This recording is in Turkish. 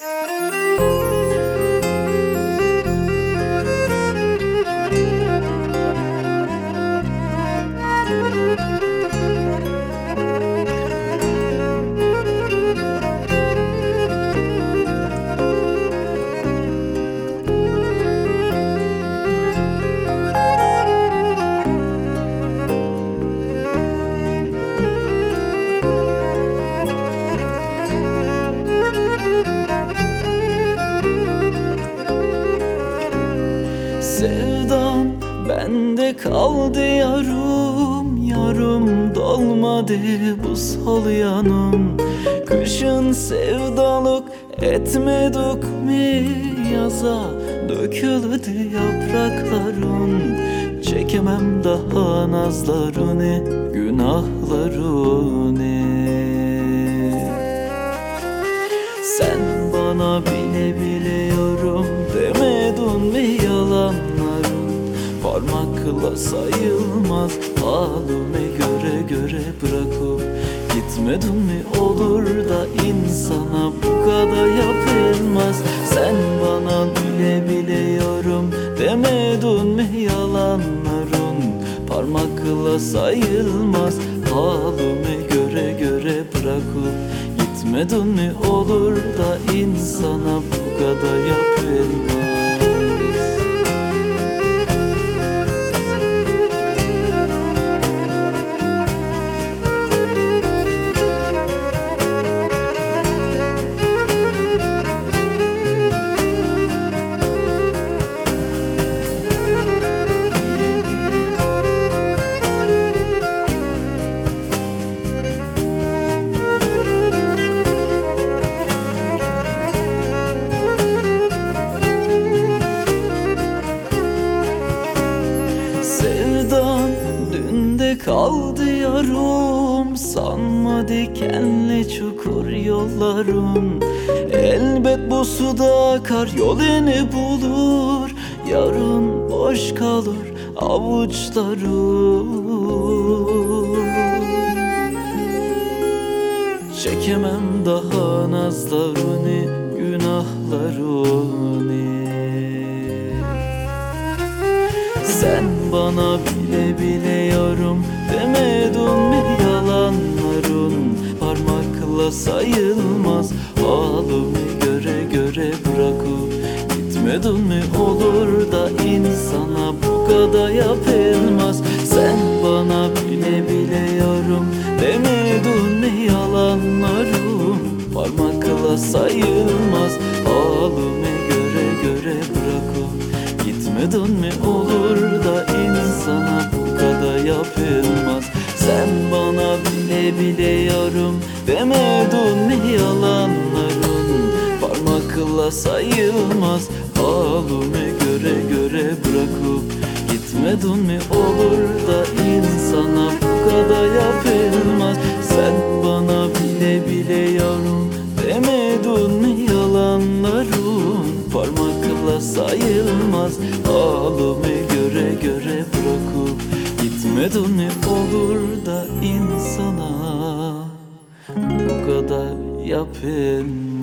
Música bende kaldı yarım Yarım dolmadı bu sol yanım. Kışın sevdalık etmedik mi Yaza döküldü yaprakların. Çekemem daha nazlarını Günahlarını sen bana bile biliyorum demedin mi yalanların Parmakla sayılmaz. Halime göre göre bırakıp Gitmedin mi? Olur da insana bu kadar yapılmaz. Sen bana bile biliyorum demedin mi? Yalanların Parmakla sayılmaz. Halime göre göre bırakıp Gitmedin mi? Olur da insana bu kadar yapılmaz kaldı yarım Sanma dikenli çukur yollarım. Elbet bu suda akar yolunu bulur. Yarın boş kalır avuçlarım. Çekemem daha nazlarını günahlarını sen bana bile biliyorum demedin mi? Yalanların Parmakla sayılmaz. Halimi göre göre bırakıp Gitmedin mi? Olur da insana bu kadar yapılmaz. Sen bana bile biliyorum demedin mi? Yalanların Parmakla sayılmaz. Halimi göre göre bırakıp Gitmedin mi olur da insana bu kadar yapılmaz? Sen bana bile biliyorum demedin mi yalanların? Parmakla sayılmaz halime göre göre bırakıp Gitmedin mi olur da insana bu kadar yapılmaz sayılmaz. Halime göre göre bırakıp Gitmedin mi olur da insana. Bu kadar yapılmaz